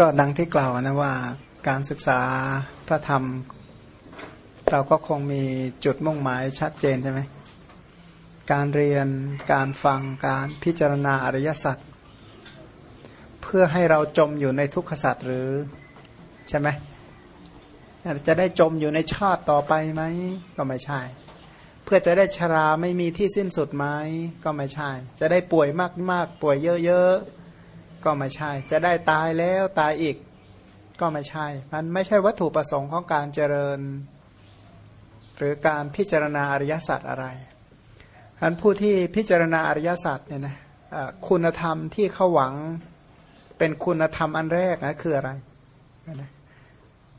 ก็ดังที่กล่าวนะว่าการศึกษาพระธรรม เราก็คงมีจุดมุ่งหมายชัดเจนใช่ไหมการเรียนการฟังการพิจารณาอริยสัจเพื่อให้เราจมอยู่ในทุกขสัจหรือใช่ไหมจะได้จมอยู่ในชาติต่อไปไหมก็ไม่ใช่ เพื่อจะได้ชราไม่มีที่สิ้นสุดไหมก็ไม่ใช่ จะได้ป่วยมากๆ ป่วยเยอะๆ ก็ไม่ใช่ จะได้ตายแล้วตายอีก ก็ไม่ใช่ มันไม่ใช่วัตถุประสงค์ของการเจริญ หรือการพิจารณาอริยสัจอะไรท่านผู้ที่พิจารณาอริยสัจเนี่ยนะคุณธรรมที่เขาหวังเป็นคุณธรรมอันแรกนะคืออะไรนะ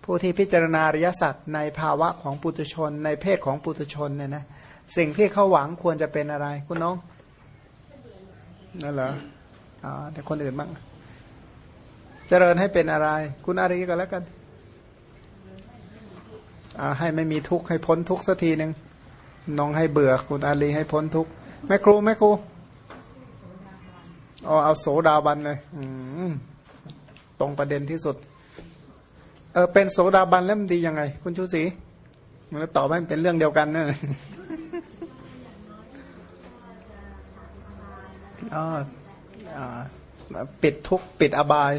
ผู้ที่พิจารณาอริยสัจในภาวะของปุถุชน ในเพศของปุถุชนเนี่ยนะสิ่งที่เขาหวังควรจะเป็นอะไร คุณน้องนั่นเหรอ อ๋อแต่คนอื่นบ้าง เจริญให้เป็นอะไร คุณอารีก็แล้วกันให้ไม่มีทุกข์ให้พ้นทุกข์สักทีหนึ่งน้องให้เบื่อคุณอาลีให้พ้นทุกข์แม่ครูแม่ครูเอเอาโสดาบันเลยตรงประเด็นที่สุด เออเป็นโสดาบันแล้วมันดียังไง คุณชูศรีมันตอบให้เป็นเรื่องเดียวกันนะอ๋อ ปิดทุกปิดอบาย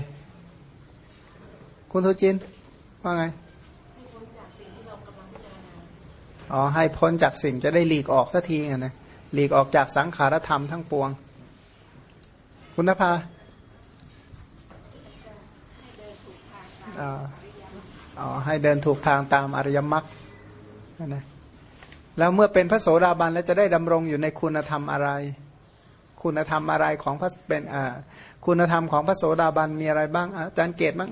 คุณทุจิน ว่าไงอ๋อให้พ้นจากสิ่งจะได้หลีกออกสักทีนะหลีกออกจากสังขารธรรมทั้งปวง คุณนภาอ๋อให้เดินถูกทางตามอริยมรรคนะแล้วเมื่อเป็นพระโสดาบันแล้วจะได้ดำรงอยู่ในคุณธรรมอะไร คุณธรรมอะไรของพระเป็นอ่าคุณธรรมของพระโสดาบันมีอะไรบ้างอาจารย์เกตบ้าง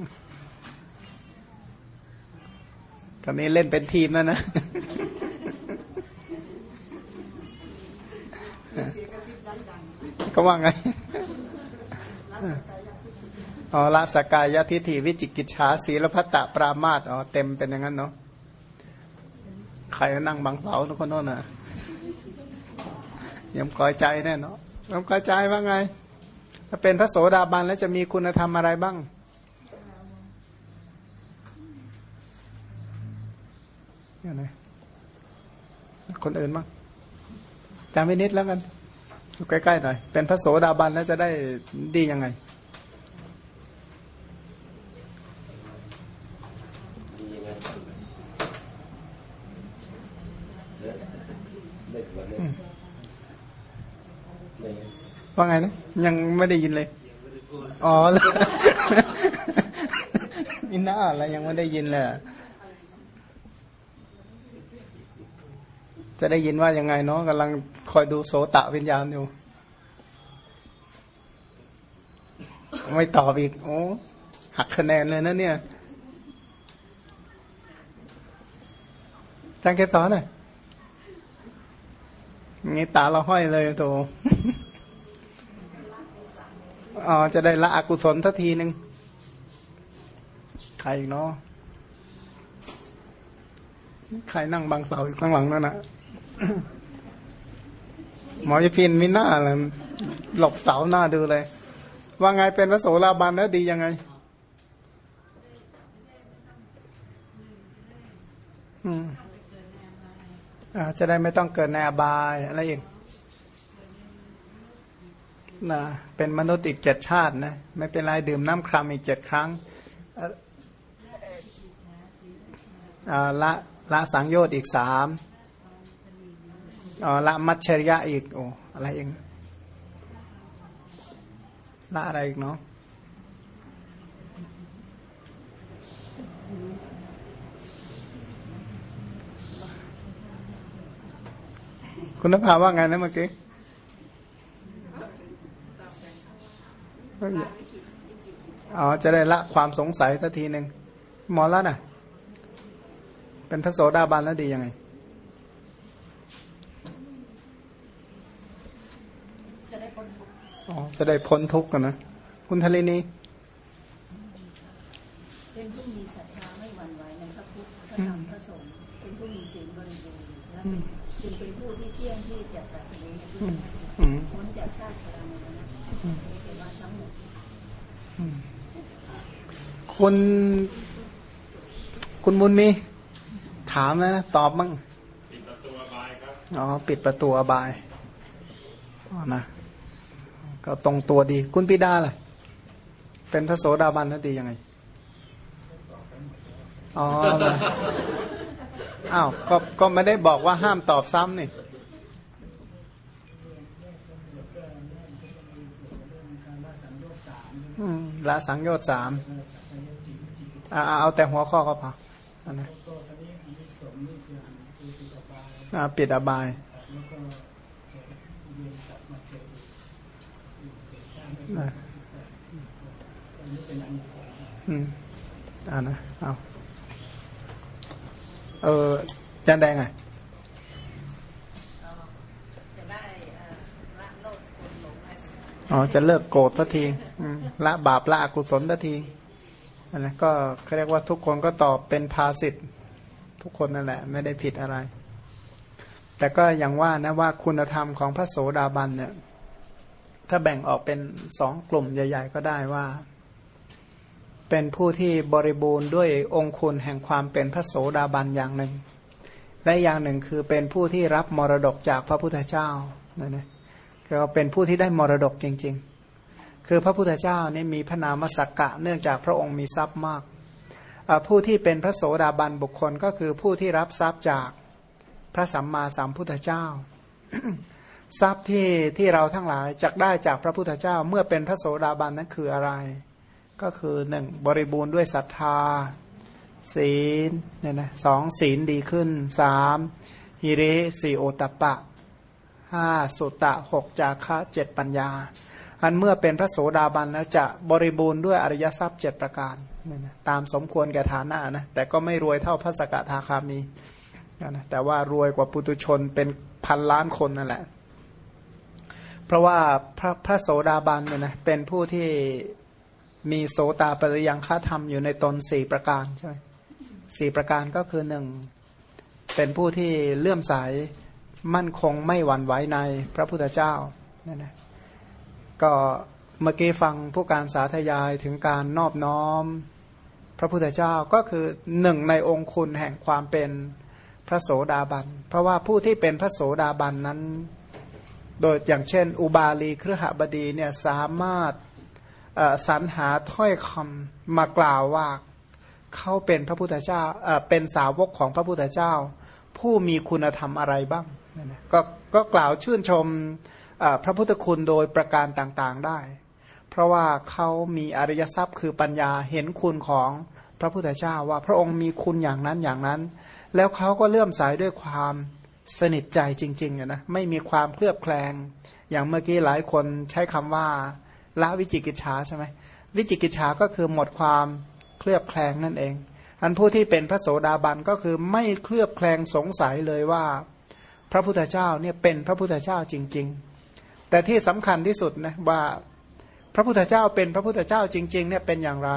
ตอนนี้เล่นเป็นทีมแล้วนะก็ว่าไงอ๋อละสกายทิฏฐิวิจิกิจฉาศีลพัตตปรามาตอ๋อเต็มเป็นอย่างนั้นเนาะใครนั่งบังเสาทุกคนโน่นน่ะยังกอยใจแน่เนาะ น้องกอยใจว่าไง ถ้าเป็นพระโสดาบันแล้วจะมีคุณธรรมอะไรบ้างเนี่ยนะคนอื่นบ้างจำไว้นิดแล้วกันใกล้ๆหน่อย เป็นพระโสดาบันแล้วจะได้ดียังไง ว่าไงนะยังไม่ได้ยินเลย อ๋ออินน่าอะไรยังไม่ได้ยินเลยจะได้ยินว่ายังไงเนาะกำลังคอยดูโสตะวิญญาณอยู่ ไม่ตอบอีก โอ้หักคะแนนเลยนะเนี่ยจังเกตอนน่ะงี้ตาเราห้อยเลยโต อ๋อจะได้ละอกุศลทัทีหนึ่งใครเนาะใครนั่งบังเสาอยู่ข้างหลังนั่นนะหมอยพินมีหน้าอะไรหลบเสาหน้าดูเลย ว่าไงเป็นพระโสดาบันแล้วดียังไงอืมอาจะได้ไม่ต้องเกิดในอบายอะไรอีก นะเป็นมนุษย์อีกเจ็ดชาตินะไม่เป็นไรดื่มน้ำครามอีกเจ็ดครั้งละละสังโยชน์อีกสามละมัชชริยะอีกโอ้อะไรเองละอะไรอีกเนาะคุณนภาว่าไงนะเมื่อกี้ อ๋อจะได้ละความสงสัยสักทีหนึ่งหมอละน่ะ เป็นพระโสดาบันแล้วดียังไงอ๋อจะได้พ้นทุกข์กันนะ คุณทะเลนีเป็นผู้มีศรัทธาไม่หวั่นไหวในพระพุทธพระธรรมพระสงฆ์เป็นผู้มีศีลบริบูรณ์ และจึงเป็นผู้ที่เที่ยงที่จะปราศจากในทุกข์พ้นจากชาติชรามรณะเป็นว่าทั้งหมดคุณคุณมุนมี ถามนะ ตอบบ้างปิดประตูอบายครับอ๋อปิดประตูอบายอ๋อนะก็ตรงตัวดี คุณปิดาล่ะ เป็นพระโสดาบันนั่นดียังไง อ๋อ อ้าวก็ก็ไม่ได้บอกว่าห้ามตอบซ้ำนี่ละสังโยชน์สามอ่าเอาแต่หัวข้อก็พออันะปิดอบาย อ่านะ เอา เออจันแดงอะอ๋อจะเลิกโกรธสักทีละบาปละอกุศลสักทีอันนั้นก็เขาเรียกว่าทุกคนก็ตอบเป็นภาสิทธ์ทุกคนนั่นแหละ ไม่ได้ผิดอะไร แต่ก็อย่างว่านะว่าคุณธรรมของพระโสดาบันเนี่ย ถ้าแบ่งออกเป็นสองกลุ่มใหญ่ ๆ ก็ได้ว่า เป็นผู้ที่บริบูรณ์ด้วยองคุณแห่งความเป็นพระโสดาบันอย่างหนึ่ง และอย่างหนึ่งคือเป็นผู้ที่รับมรดกจากพระพุทธเจ้านั่นนะก็เป็นผู้ที่ได้มรดกจริง ๆ คือพระพุทธเจ้านี่มีพระนามสักกะเนื่องจากพระองค์มีทรัพย์มาก ผู้ที่เป็นพระโสดาบันบุคคลก็คือผู้ที่รับทรัพย์จากพระสัมมาสัมพุทธเจ้า ทรัพย์ที่ที่เราทั้งหลายจักได้จากพระพุทธเจ้าเมื่อเป็นพระโสดาบันนั้นคืออะไร ก็คือหนึ่งบริบูรณ์ด้วยศรัทธา ศีลเนี่ยนะสองศีลดีขึ้นสามฮิริสี่โอตปปะห้าสุตตะหกจาคะเจ็ดปัญญา อันเมื่อเป็นพระโสดาบันแล้วจะบริบูรณ์ด้วยอริยทรัพย์เจ็ดประการเนี่ยนะตามสมควรแก่ฐานะนะแต่ก็ไม่รวยเท่าพระสกทาคามีนะแต่ว่ารวยกว่าปุตุชนเป็นพันล้านคนนั่นแหละ เพราะว่าพระพระโสดาบันเนี่ยนะเป็นผู้ที่ มีโสตาปริยังฆาธรรมอยู่ในตนสี่ประการใช่ไหมสี่ประการก็คือหนึ่งเป็นผู้ที่เลื่อมใสมั่นคงไม่หวั่นไหวในพระพุทธเจ้าเนี่ยนะก็เมื่อกี้ฟังผู้การสาธยายถึงการนอบน้อม พระพุทธเจ้าก็คือหนึ่งในองค์คุณแห่งความเป็นพระโสดาบัน เพราะว่าผู้ที่เป็นพระโสดาบันนั้น โดยอย่างเช่น อุบาลีเครือหบดีเนี่ยสามารถ สรรหาถ้อยคำมากล่าวว่าเขาเป็นพระพุทธเจ้าเป็นสาวกของพระพุทธเจ้า ผู้มีคุณธรรมอะไรบ้างก็ก็กล่าวชื่นชมพระพุทธคุณโดยประการต่างๆได้ เพราะว่าเขามีอริยทรัพย์คือปัญญาเห็นคุณของพระพุทธเจ้าว่าพระองค์มีคุณอย่างนั้นอย่างนั้น แล้วเขาก็เลื่อมสายด้วยความสนิทใจจริงๆนะไม่มีความเคลือบแคลง อย่างเมื่อกี้หลายคนใช้คำว่า ละวิจิกิจฉาใช่ไหมวิจิกิจฉาก็คือหมดความเคลือบแคลงนั่นเอง อันผู้ที่เป็นพระโสดาบันก็คือไม่เคลือบแคลงสงสัยเลยว่า พระพุทธเจ้าเนี่ยเป็นพระพุทธเจ้าจริง ๆ แต่ที่สำคัญที่สุดนะว่าพระพุทธเจ้าเป็นพระพุทธเจ้าจริง ๆ เนี่ยเป็นอย่างไร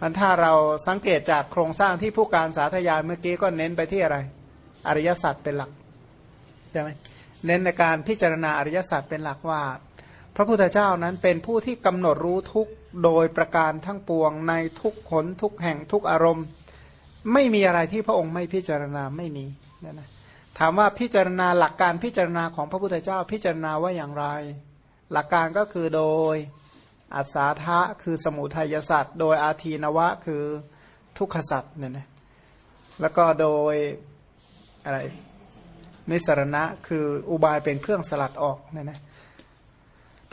อันถ้าเราสังเกตจากโครงสร้างที่ผู้การสาธยายเมื่อกี้ก็เน้นไปที่อะไร อริยสัจเป็นหลักใช่ไหมเน้นในการพิจารณาอริยสัจเป็นหลักว่า พระพุทธเจ้านั้นเป็นผู้ที่กำหนดรู้ทุกโดยประการทั้งปวงในทุกขนทุกแห่งทุกอารมณ์ ไม่มีอะไรที่พระองค์ไม่พิจารณาไม่มีนะนะถามว่าพิจารณาหลักการพิจารณาของพระพุทธเจ้าพิจารณาว่าอย่างไร หลักการก็คือโดยอัศาทะคือสมุทัยสัตว์โดยอาทีนวะคือทุกขสัตว์เนี่ยนะแล้วก็โดยอะไรนิสรณะคืออุบายเป็นเครื่องสลัดออกเนี่ยนะ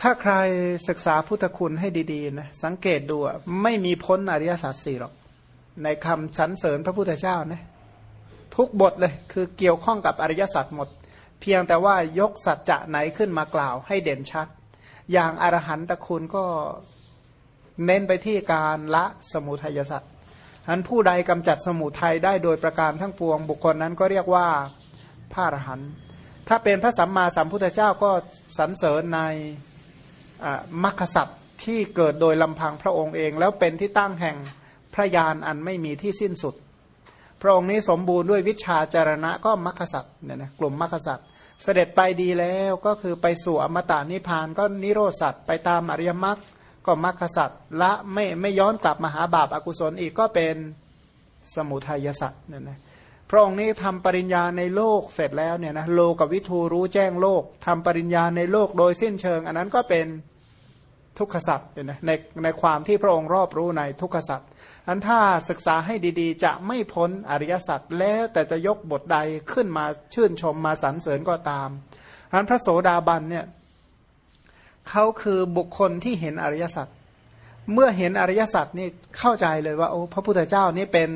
ถ้าใครศึกษาพุทธคุณให้ดีๆนะสังเกตดูไม่มีพ้นอริยสัจสี่หรอก ในคำสรรเสริญพระพุทธเจ้านะทุกบทเลยคือเกี่ยวข้องกับอริยสัจหมด เพียงแต่ว่ายกสัจจะไหนขึ้นมากล่าวให้เด่นชัด อย่างอรหันตคุณก็เน้นไปที่การละสมุทัยสัจอันผู้ใดกำจัดสมุทัยได้โดยประการทั้งปวงบุคคลนั้นก็เรียกว่าพระอรหันต์ถ้าเป็นพระสัมมาสัมพุทธเจ้าก็สรรเสริญใน มรรคสัตว์ที่เกิดโดยลำพังพระองค์เอง แล้วเป็นที่ตั้งแห่งพระยานอันไม่มีที่สิ้นสุด พระองค์นี้สมบูรณ์ด้วยวิชาจารณะก็มรรคสัตว์เนี่ยนะกลุ่มมรรคสัตว์เสด็จไปดีแล้วก็คือไปสู่อมตะนิพพานก็นิโรสัตว์ไปตามอริยมรรคก็มรรคสัตว์ละไม่ไม่ย้อนกลับมาหาบาปอากุศลอีกก็เป็นสมุทัยสัตว์เนี่ยนะ ระองค์นี้ทำปริญญาในโลกเสร็จแล้วเนี่ยนะโลกวิทูรู้แจ้งโลกทำปริญญาในโลกโดยสิ้นเชิง อันนั้นก็เป็นทุกขสัตว์เนี่ยนะในในความที่พระองค์รอบรู้ในทุกขสัตว์อันถ้าศึกษาให้ดีๆ จะไม่พ้นอริยสัจแล้วแต่จะยกบทใดขึ้นมาชื่นชมมาสรรเสริญก็ตามอันพระโสดาบันเนี่ยเขาคือบุคคลที่เห็นอริยสัจเมื่อเห็นอริยสัจนี่เข้าใจเลยว่าโอ้พระพุทธเจ้านี่เป็น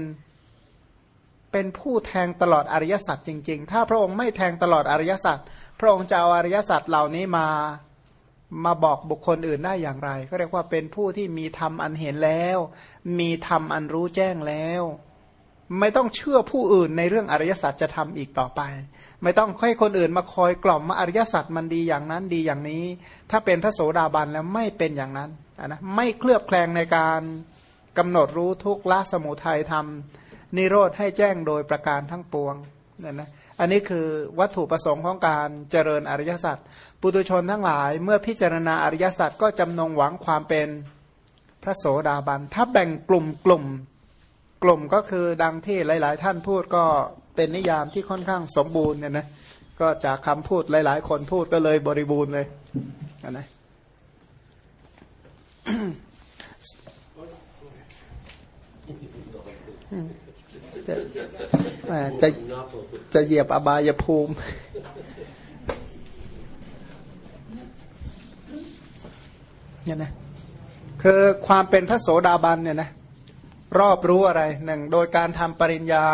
เป็นผู้แทงตลอดอริยสัจจริง ๆ ถ้าพระองค์ไม่แทงตลอดอริยสัจพระองค์จะเอาอริยสัจเหล่านี้มามาบอกบุคคลอื่นได้อย่างไร ก็เรียกว่าเป็นผู้ที่มีธรรมอันเห็นแล้ว มีธรรมอันรู้แจ้งแล้ว ไม่ต้องเชื่อผู้อื่นในเรื่องอริยสัจจะทำอีกต่อไป ไม่ต้องให้คนอื่นมาคอยกล่อมมาอริยสัจมันดีอย่างนั้นดีอย่างนี้ ถ้าเป็นพระโสดาบันแล้วไม่เป็นอย่างนั้นนะไม่เคลือบแคลงในการกำหนดรู้ทุกละสมุทัยทำ นิโรธให้แจ้งโดยประการทั้งปวงเนี่ยนะอันนี้คือวัตถุประสงค์ของการเจริญอริยสัจปุตุชนทั้งหลายเมื่อพิจารณาอริยสัจก็จำนงหวังความเป็นพระโสดาบัน ถ้าแบ่งกลุ่มกลุ่มกลุ่มก็คือดังที่หลาย ๆ ท่านพูดก็เป็นนิยามที่ค่อนข้างสมบูรณ์เนี่ยนะก็จากคำพูดหลาย ๆ คนพูดก็เลยบริบูรณ์เลยนะ จะจะจะเหยียบอบายภูมิ เนี่ยนะ คือความเป็นพระโสดาบันเนี่ยนะ รอบรู้อะไรหนึ่งโดยการทำปริญญา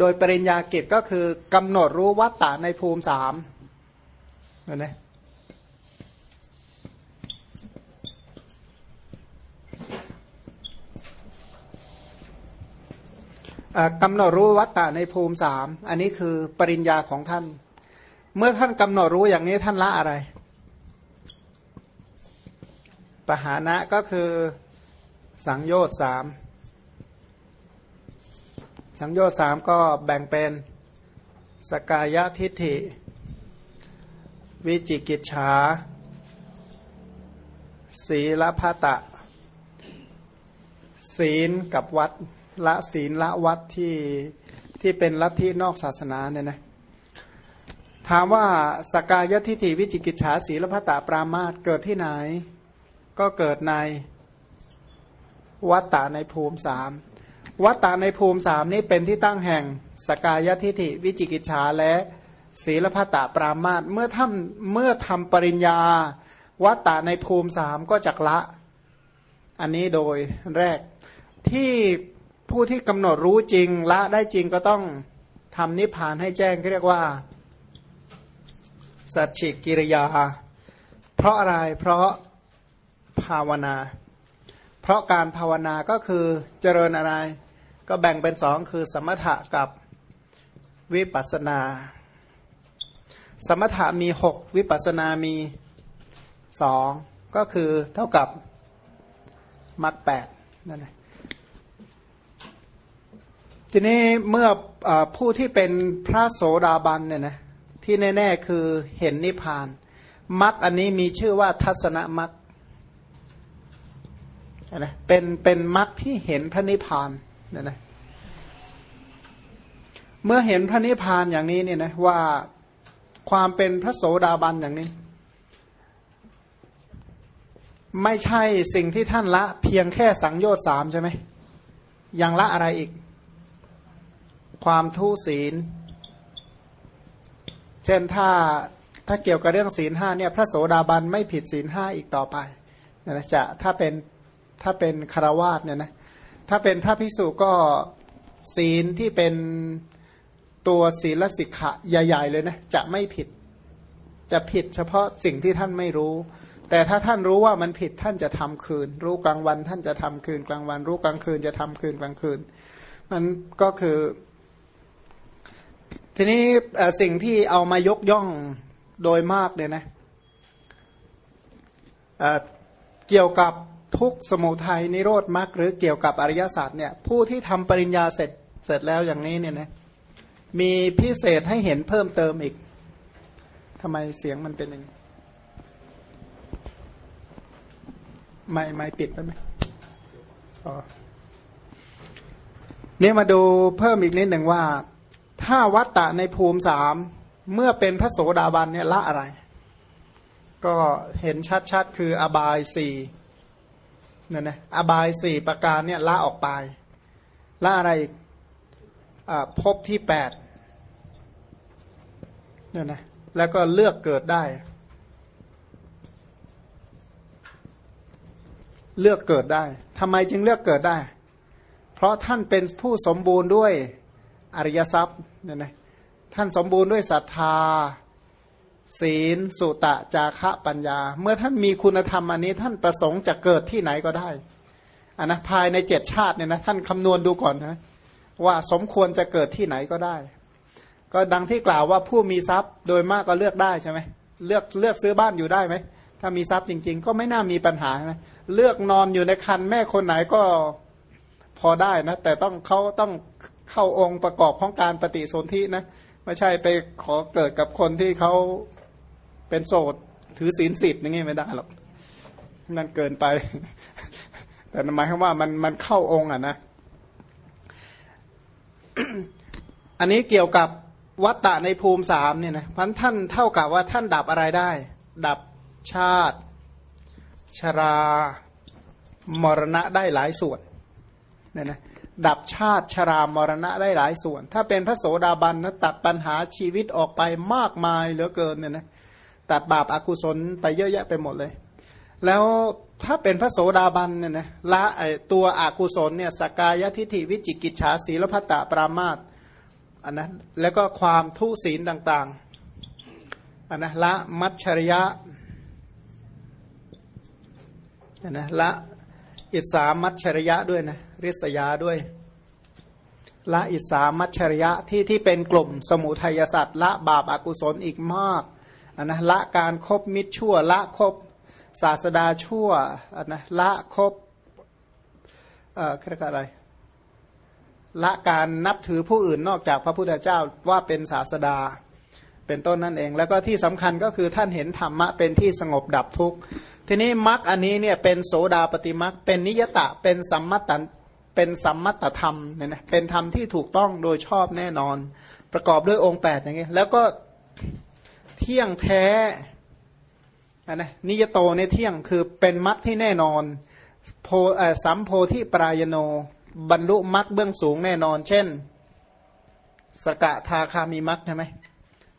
โดยปริญญากิจก็คือกำหนดรู้วัตตะในภูมิสามเห็นไหม กำหนดรู้วัตตะในภูมิสามอันนี้คือปริญญาของท่าน เมื่อท่านกำหนดรู้อย่างนี้ท่านละอะไร ปหานะก็คือสังโยชน์สามสังโยชน์สามก็แบ่งเป็นสกายทิฏฐิ วิจิกิจฉาศีลพัตะ ศีลกับวัด ละศีลละวัดที่ที่เป็นลัทธินอกศาสนาเนี่ยนะถามว่าสกายทิฏฐิวิจิกิจฉาศีลพัตะปรามาตเกิดที่ไหน ก็เกิดในวัตตาในภูมิสามวัตตาในภูมิสามนี้เป็นที่ตั้งแห่งสกายทิฏฐิวิจิกิจฉาและศีลพัตตาปรามาตเมื่อทำเมื่อทำปริญญา วัตตาในภูมิสามก็จักละ อันนี้โดยแรกที่ ผู้ที่กำหนดรู้จริงละได้จริงก็ต้องทำนิพพานให้แจ้งเรียกว่า สัจฉิกิริยา เพราะอะไรเพราะภาวนา เพราะการภาวนาก็คือเจริญอะไร ก็แบ่งเป็นสองคือ สมถะกับวิปัสนา สมถะมีหกวิปัสนามีสองก็คือเท่ากับมรรคแปดนั่นเอง ทีนี้เมื่ออผู้ที่เป็นพระโสดาบันเนี่ยนะที่แน่ ๆ คือเห็นนิพพานมรรคอันนี้มีชื่อว่าทัศนมรรคนะเป็นเป็นมรรคที่เห็นพระนิพพานเนี่ยนะเมื่อเห็นพระนิพพานอย่างนี้เนี่ยนะว่าความเป็นพระโสดาบันอย่างนี้ ไม่ใช่สิ่งที่ท่านละเพียงแค่สังโยชน์สามใช่ไหมยังละอะไรอีก ความทุศีล เช่นถ้าถ้าเกี่ยวกับเรื่องศีลห้าเนี่ยพระโสดาบันไม่ผิดศีลห้าอีกต่อไปนะจะถ้าเป็นถ้าเป็นคารวาสเนี่ยนะถ้าเป็นพระภิกษุก็ศีลที่เป็นตัวศีลสิกขะใหญ่ ๆ เลยนะจะไม่ผิดจะผิดเฉพาะสิ่งที่ท่านไม่รู้ แต่ถ้าท่านรู้ว่ามันผิดท่านจะทำคืน รู้กลางวันท่านจะทำคืนกลางวัน รู้กลางคืนจะทำคืนกลางคืน มันก็คือ ทีนี้สิ่งที่เอามายกย่องโดยมากเนี่ยนะเกี่ยวกับทุกสมุทัยนิโรธมรรคหรือเกี่ยวกับอริยศาสตร์เนี่ยผู้ที่ทำปริญญาเสร็จเสร็จแล้วอย่างนี้เนี่ยนะมีพิเศษให้เห็นเพิ่มเติมอีกทำไมเสียงมันเป็นอย่างนี้ไม่ไม่ปิดไปไหมอ๋อนี่มาดูเพิ่มอีกนิดหนึ่งว่า ถ้าวัตตะในภูมิสามเมื่อเป็นพระโสดาบันเนี่ยละอะไร ก็เห็นชัดๆคืออบายสี่เนี่ยนะอบายสี่ประการเนี่ยละออกไปละอะไรพบที่แปดเนี่ยนะแล้วก็เลือกเกิดได้ เลือกเกิดได้ทำไมจึงเลือกเกิดได้ เพราะท่านเป็นผู้สมบูรณ์ด้วย อริยทรัพย์เนี่ยนะท่านสมบูรณ์ด้วยศรัทธา ศีล สุตะ จาคะปัญญา เมื่อท่านมีคุณธรรมอันนี้ ท่านประสงค์จะเกิดที่ไหนก็ได้อันนะภายในเจ็ดชาติเนี่ยนะท่านคำนวณดูก่อนนะว่าสมควรจะเกิดที่ไหนก็ได้ ก็ดังที่กล่าวว่าผู้มีทรัพย์โดยมากก็เลือกได้ใช่ไหมเลือกเลือกซื้อบ้านอยู่ได้ไหมถ้ามีทรัพย์จริง ๆ ก็ไม่น่ามีปัญหาใช่ไหมเลือกนอนอยู่ในคันแม่คนไหนก็พอได้นะแต่ต้องเขาต้อง เข้าองค์ประกอบของการปฏิสนธินะไม่ใช่ไปขอเกิดกับคนที่เขาเป็นโสดถือศีลสิบอย่างงี้ไม่ได้หรอกนั่นเกินไป แต่หมายความว่ามันมันเข้าองค์อะนะ อันนี้เกี่ยวกับวัตตะในภูมิสามเนี่ยนะพันท่านเท่ากับว่าท่านดับอะไรได้ ดับชาติ ชรามรณะได้หลายส่วนเนี่ยนะ ดับชาติชรามรณะได้หลายส่วน ถ้าเป็นพระโสดาบันนะตัดปัญหาชีวิตออกไปมากมายเหลือเกินเนี่ยนะตัดบาปอากุศลไปเยอะแยะไปหมดเลย แล้วถ้าเป็นพระโสดาบันเนี่ยนะละไอตัวอากุศลเนี่ยสกายทิฏฐิวิจิกิจฉาสีลพัตตปรามาตอันนะแล้วก็ความทุศีลต่างๆอันนะละมัชชริยะอันนะละอิสามัชชริยะด้วยนะ ริษยาด้วยละอิสามัชริยะที่ที่เป็นกลุ่มสมุทัยสัตว์ละบาปอากุศลอีกมากนนะละการครบมิตรชั่ว ละครบศาสดาชั่วนนะละครบเอ่อเรียกอะไร ละการนับถือผู้อื่นนอกจากพระพุทธเจ้าว่าเป็นศาสดา เป็นต้นนั่นเอง แล้วก็ที่สำคัญก็คือท่านเห็นธรรมะเป็นที่สงบดับทุกข์ทีนี้มรรคอันนี้เนี่ยเป็นโสดาปฏิมรรคเป็นนิยตะเป็นสัมมัตต เป็นสัมมัตตธรรมเนี่ยนะเป็นธรรมที่ถูกต้องโดยชอบแน่นอน ประกอบด้วยองค์8อย่างนี้แล้วก็เที่ยงแท้นะนิยโตในเที่ยงคือเป็นมรรคที่แน่นอนโพสัมโพธิปรายโน บรรลุมรรคเบื้องสูงแน่นอน เช่น สกะทาคามีมรรคใช่ไหม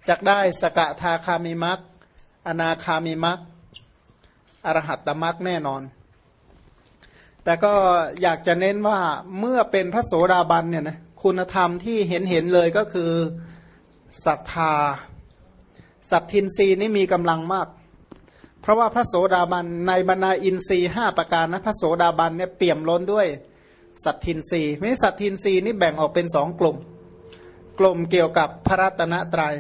จักได้สกะทาคามีมรรคอนาคามีมรรคอรหัตตมรรคแน่นอน แต่ก็อยากจะเน้นว่าเมื่อเป็นพระโสดาบันเนี่ยนะคุณธรรมที่เห็นเห็นเลยก็คือศรัทธาสัตทินรีนี่มีกำลังมาก เพราะว่าพระโสดาบันในบรรดาอินทรีห้าประการนะพระโสดาบันเนี่ยเปี่ยมล้นด้วยสัตทินรีไม่สัตทินรีนี่แบ่งออกเป็นสองกลุ่ม กลุ่มเกี่ยวกับพระรัตนตรยัย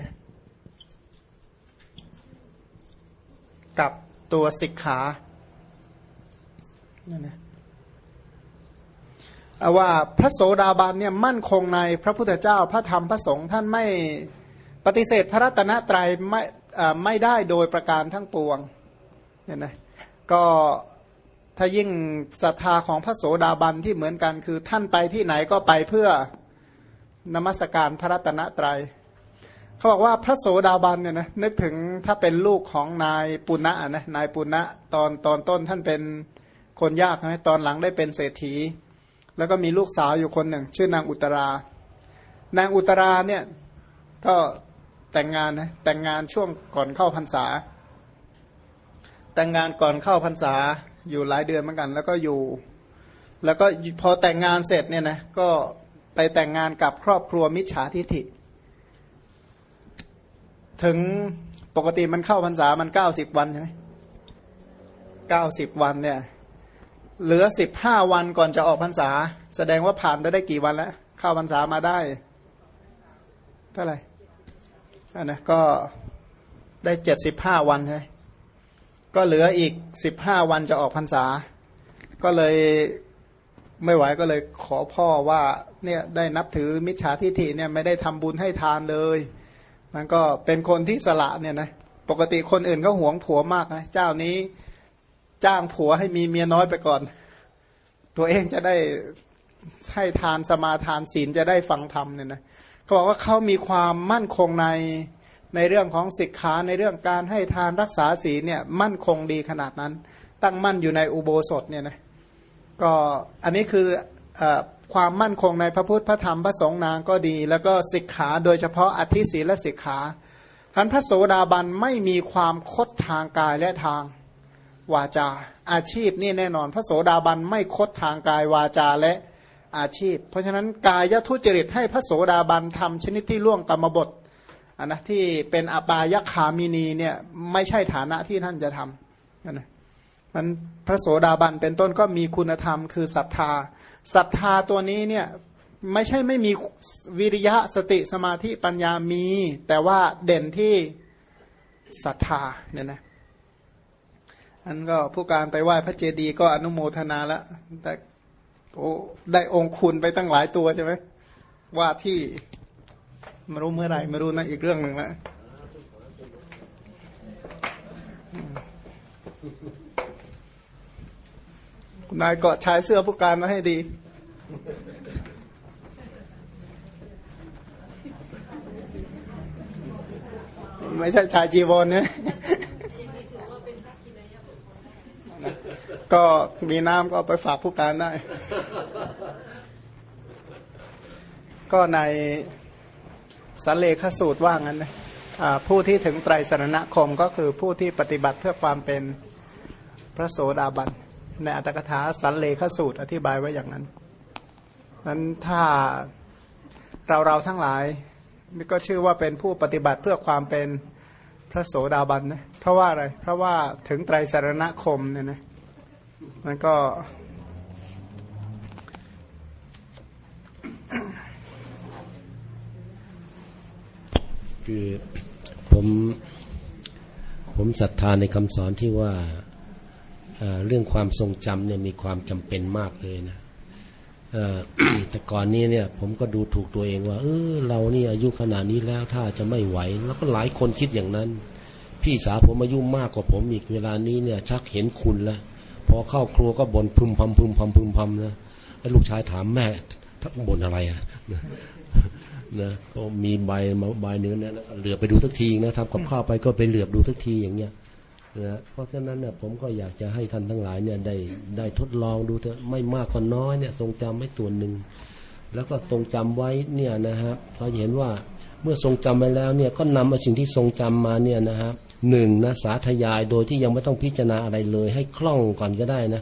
กับตัวสิกขานี่นะ ว่าพระโสดาบันเนี่ยมั่นคงในพระพุทธเจ้าพระธรรมพระสงฆ์ท่านไม่ปฏิเสธพระรัตนตรัยไม่ไม่ได้โดยประการทั้งปวงเนี่ยนะก็ถ้ายิ่งศรัทธาของพระโสดาบันที่เหมือนกันคือท่านไปที่ไหนก็ไปเพื่อนมัสการพระรัตนตรยัยเขาบอกว่าพระโสดาบันเนี่ยนะนึกถึงถ้าเป็นลูกของนายปุณณะนะนายปุณณะตอนตอนต้นท่านเป็นคนยากใช่ไหมตอนหลังได้เป็นเศรษฐี แล้วก็มีลูกสาวอยู่คนหนึ่ง ชื่อนางอุตรา นางอุตราเนี่ยก็แต่งงานนะแต่งงานช่วงก่อนเข้าพรรษา แต่งงานก่อนเข้าพรรษาอยู่หลายเดือนเหมือนกัน แล้วก็อยู่ แล้วก็พอแต่งงานเสร็จเนี่ยนะก็ไปแต่งงานกับครอบครัวมิจฉาทิฐิ ถึงปกติมันเข้าพรรษามันเก้าสิบวันใช่ไหมเก้าสิบวันเนี่ย เหลือสิบห้าวันก่อนจะออกพรรษา แสดงว่าผ่านไปได้กี่วันแล้ว เข้าพรรษามาได้เท่าไหร่อันนะก็ได้เจ็ดสิบห้าวันใช่ก็เหลืออีกสิบห้าวันจะออกพรรษา ก็เลยไม่ไหวก็เลยขอพ่อว่าเนี่ยได้นับถือมิจฉาทิฏฐิเนี่ยไม่ได้ทำบุญให้ทานเลยนั่นก็เป็นคนที่สละเนี่ยนะปกติคนอื่นก็หวงผัวมากนะเจ้านี้ จ้างผัวให้มีเมียน้อยไปก่อน ตัวเองจะได้ให้ทานสมาทานศีลจะได้ฟังธรรมเนี่ยนะเขาบอกว่าเขามีความมั่นคงในในเรื่องของศิกขาในเรื่องการให้ทานรักษาศีลเนี่ยมั่นคงดีขนาดนั้น ตั้งมั่นอยู่ในอุโบสถเนี่ยนะก็อันนี้คืออความมั่นคงในพระพุทธพระธรรมพระสงฆ์นางก็ดี แล้วก็ศิกขาโดยเฉพาะอธิศีลและศิกขาท่านพระโสดาบันไม่มีความคดทางกายและทาง วาจา อาชีพนี่แน่นอน พระโสดาบันไม่คดทางกายวาจาและอาชีพ เพราะฉะนั้นกายทุจริตให้พระโสดาบันทำชนิดที่ล่วงกรรมบทอันนะที่เป็นอบายคามินีเนี่ยไม่ใช่ฐานะที่ท่านจะทำนะมันพระโสดาบันเป็นต้นก็มีคุณธรรมคือศรัทธาศรัทธาตัวนี้เนี่ยไม่ใช่ไม่มีวิริยะสติสมาธิปัญญามี แต่ว่าเด่นที่ศรัทธาเนี่ยนะ อันก็ผู้การไปไหว้พระเจดีย์ก็อนุโมทนาล้วแต่โอ้ได้องคุณไปตั้งหลายตัวใช่ไหมว่าที่ไม่รู้เมื่อไหร่ไม่รู้นะอีกเรื่องหนึ่งล้วคุณนายเกาะชายเสื้อผู้การมาให้ดี ไม่ใช่ชายจีวรเนี่ย ก็มีน้ำก็ไปฝากผู้การได้ ก็ในสันเลขสูตรว่างั้นนะผู้ที่ถึงไตรสรณคมก็คือผู้ที่ปฏิบัติเพื่อความเป็นพระโสดาบัน ในอัตถกถาสันเลขสูตรอธิบายไว้อย่างนั้นนั้นถ้าเราเราทั้งหลายก็ชื่อว่าเป็นผู้ปฏิบัติเพื่อความเป็นพระโสดาบันนะเพราะว่าอะไร เพราะว่าถึงไตรสรณคมเนี่ยนะ มันก็ คือผมผมศรัทธาในคำสอนที่ว่าเรื่องความทรงจำเนี่ยมีความจำเป็นมากเลยนะแต่ก่อนนี้เนี่ย ผมก็ดูถูกตัวเองว่า เออเรานี่อายุขนาดนี้แล้วถ้าจะไม่ไหว แล้วก็หลายคนคิดอย่างนั้น พี่สาวผมอายุมากกว่าผมอีกเวลานี้เนี่ย ชักเห็นคุณแล้ว พอเข้าครัวก็บ่นพึมพำพึมพำพึมพำนะแล้วลูกชายถามแม่ทักบ่นอะไรอะนะก็มีใบมาใบเนื้อเนี่ยเหลือไปดูสักทีนะทำกับข้าวไปก็ไปเหลือบดูสักทีอย่างเงี้ยนะเพราะฉะนั้นเนี่ยผมก็อยากจะให้ท่านทั้งหลายเนี่ยได้ได้ทดลองดูเถอะไม่มากก็น้อยเนี่ยทรงจำไม่ตัวหนึ่งแล้วก็ทรงจำไว้เนี่ยนะครับเราเห็นว่าเมื่อทรงจำไว้แล้วเนี่ยก็นำเอาสิ่งที่ทรงจำมาเนี่ยนะครับ หนึ่งนะสาธยายโดยที่ยังไม่ต้องพิจารณาอะไรเลย ให้คล่องก่อนก็ได้นะ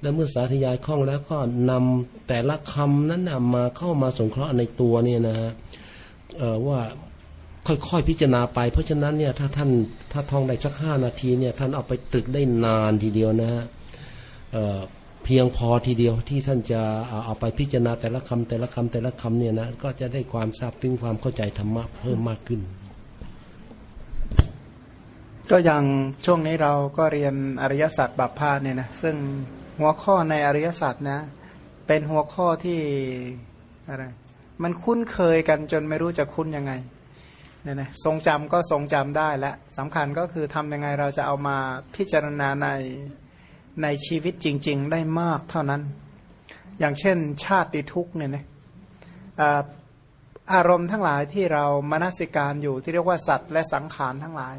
แล้วเมื่อสาธยายคล่องแล้วก็นำแต่ละคำนั้นนะมาเข้ามาสงเคราะห์ในตัวเนี่ยนะฮะว่าค่อยๆพิจารณาไป เพราะฉะนั้นเนี่ยถ้าท่านถ้าท่องได้สักห้านาทีเนี่ยท่านเอาไปตรึกได้นานทีเดียวนะฮะเพียงพอทีเดียวที่ท่านจะเอาไปพิจารณาแต่ละคำแต่ละคำแต่ละคำเนี่ยนะก็จะได้ความทราบซึ้งความเข้าใจธรรมะเพิ่มมากขึ้น ก็อย่างช่วงนี้เราก็เรียนอริยสัจบัพพาเนี่ยนะซึ่งหัวข้อในอริยสัจนะ เป็นหัวข้อที่อะไรมันคุ้นเคยกันจนไม่รู้จะคุ้นยังไงเนี่ยนะทรงจำก็ทรงจำได้และสำคัญก็คือทำยังไงเราจะเอามาพิจารณาในในชีวิตจริง ๆ ได้มากเท่านั้น อย่างเช่น ชาติทุกเนี่ยนะอารมณ์ทั้งหลายที่เรามนสิการอยู่ที่เรียกว่าสัตว์และสังขารทั้งหลาย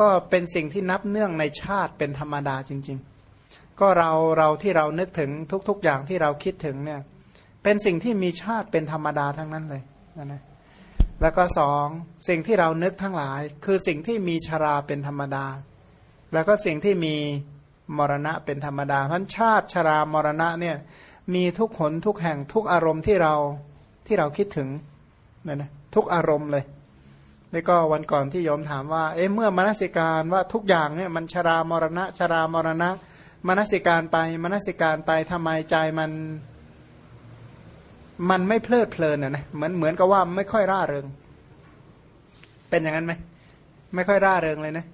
ก็เป็นสิ่งที่นับเนื่องในชาติเป็นธรรมดาจริง ๆ ก็เราเราที่เรานึกถึงทุก ๆ อย่างที่เราคิดถึงเนี่ยเป็นสิ่งที่มีชาติเป็นธรรมดาทั้งนั้นเลยนะนะแล้วก็สองสิ่งที่เรานึกทั้งหลาย คือสิ่งที่มีชราเป็นธรรมดา แล้วก็สิ่งที่มีมรณะเป็นธรรมดาพันชาติชรามรณะเนี่ยมีทุกหนทุกแห่งทุกอารมณ์ที่เราที่เราคิดถึงนี่ยนะทุกอารมณ์เลย แล้วก็วันก่อนที่ยมถามว่า เอ๊ะเมื่อมนสิการว่าทุกอย่างเนี่ยมันชรามรณะ ชรามรณะมนสิการไปมนสิการไปทำไมใจมัน มันไม่เพลิดเพลินนะนะเหมือนเหมือนกับว่าไม่ค่อยร่าเริง เป็นอย่างนั้นไหมไม่ค่อยร่าเริงเลยนะ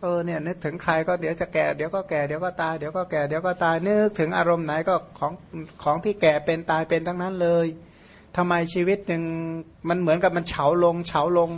เออเนี่ยนึกถึงใครก็เดี๋ยวจะแก่เดี๋ยวก็แก่เดี๋ยวก็ตายเดี๋ยวก็แก่เดี๋ยวก็ตายนึกถึงอารมณ์ไหนก็ของของที่แก่เป็นตายเป็นทั้งนั้นเลยทำไมชีวิตยังมันเหมือนกับมันเฉาลง เฉาลง